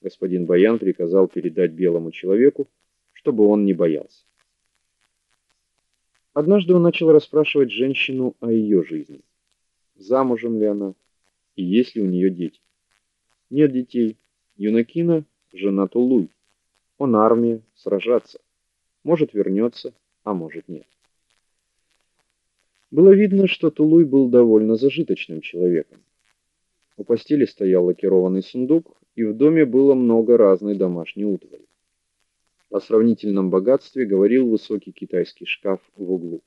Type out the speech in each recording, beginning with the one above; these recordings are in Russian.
Господин Баян приказал передать белому человеку, чтобы он не боялся. Однажды он начал расспрашивать женщину о ее жизни. Замужем ли она и есть ли у нее дети? Нет детей. Юнакина жена Тулуй. Он армия, сражаться. Может, вернется, а может, нет. Было видно, что Тулуй был довольно зажиточным человеком. У постели стоял лакированный сундук, и в доме было много разной домашней утвари. О сравнительном богатстве говорил высокий китайский шкаф в углу.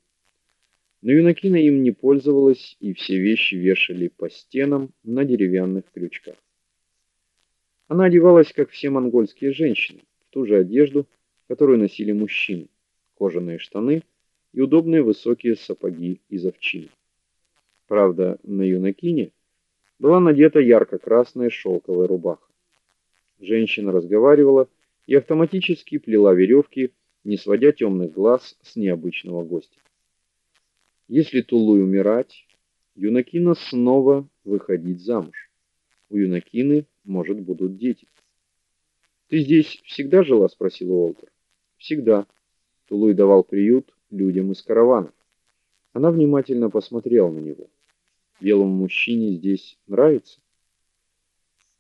Но Юнакина им не пользовалась, и все вещи вешали по стенам на деревянных крючках. Она одевалась, как все монгольские женщины, в ту же одежду, которую носили мужчины: кожаные штаны и удобные высокие сапоги из овчины. Правда, на Юнакине была надета ярко-красная шелковая рубаха. Женщина разговаривала и автоматически плела веревки, не сводя темных глаз с необычного гостя. Если Тулуй умирать, Юнакина снова выходить замуж. У Юнакины, может, будут дети. Ты здесь всегда жила, спросил Уолтер. Всегда. Тулуй давал приют людям из караванов. Она внимательно посмотрела на него. Белому мужчине здесь нравится?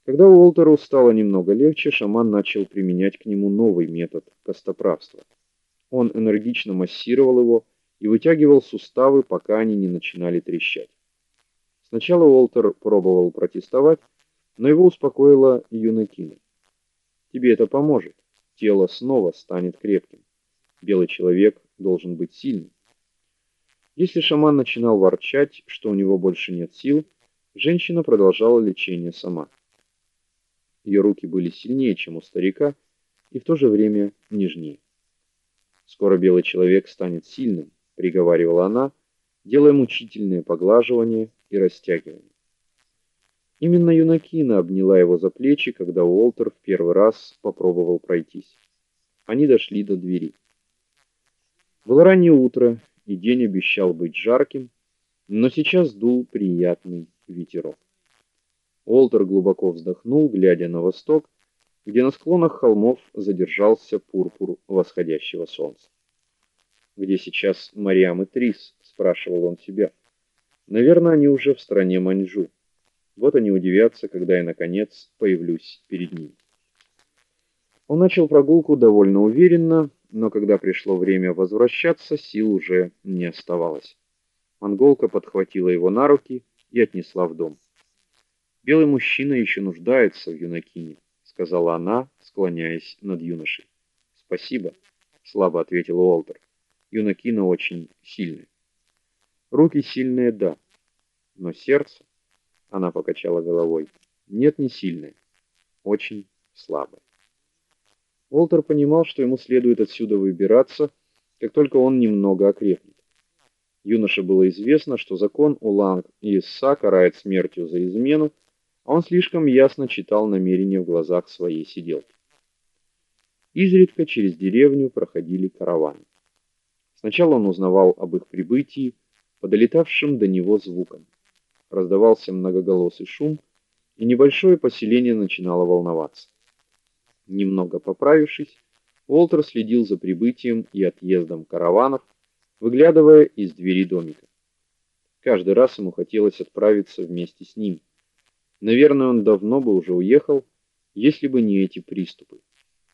Когда Уолтеру стало немного легче, шаман начал применять к нему новый метод костоправства. Он энергично массировал его и вытягивал суставы, пока они не начинали трещать. Сначала Уолтер пробовал протестовать, но его успокоила Юнакина. Тебе это поможет. Тело снова станет крепким. Белый человек должен быть сильным. Если шаман начинал ворчать, что у него больше нет сил, женщина продолжала лечение сама. Ее руки были сильнее, чем у старика, и в то же время нежнее. Скоро белый человек станет сильным, приговаривала она, делая мучительные поглаживания и растягивания. Именно Юнакина обняла его за плечи, когда Уолтер в первый раз попробовал пройтись. Они дошли до двери. Было раннее утро, и день обещал быть жарким, но сейчас дул приятный ветерок. Олтер глубоко вздохнул, глядя на восток, где на склонах холмов задержался пурпур восходящего солнца. Где сейчас Мариам и Трис, спрашивал он себя. Наверное, они уже в стране Маньчжу. Вот они удивятся, когда я наконец появлюсь перед ними. Он начал прогулку довольно уверенно, но когда пришло время возвращаться, сил уже не оставалось. Монголка подхватила его на руки и отнесла в дом. Белый мужчина еще нуждается в юнакине, сказала она, склоняясь над юношей. Спасибо, слабо ответил Уолтер. Юнакина очень сильный. Руки сильные, да, но сердце, она покачала головой. Нет, не сильное, очень слабое. Уолтер понимал, что ему следует отсюда выбираться, как только он немного окрепнет. Юноше было известно, что закон Уланг и Исса карает смертью за измену, он слишком ясно читал намерения в глазах своей сиделки. Изредка через деревню проходили караваны. Сначала он узнавал об их прибытии по долетавшим до него звукам. Раздавался многоголосый шум, и небольшое поселение начинало волноваться. Немного поправившись, Уолтер следил за прибытием и отъездом караванов, выглядывая из двери домика. Каждый раз ему хотелось отправиться вместе с ним. Наверное, он давно бы уже уехал, если бы не эти приступы.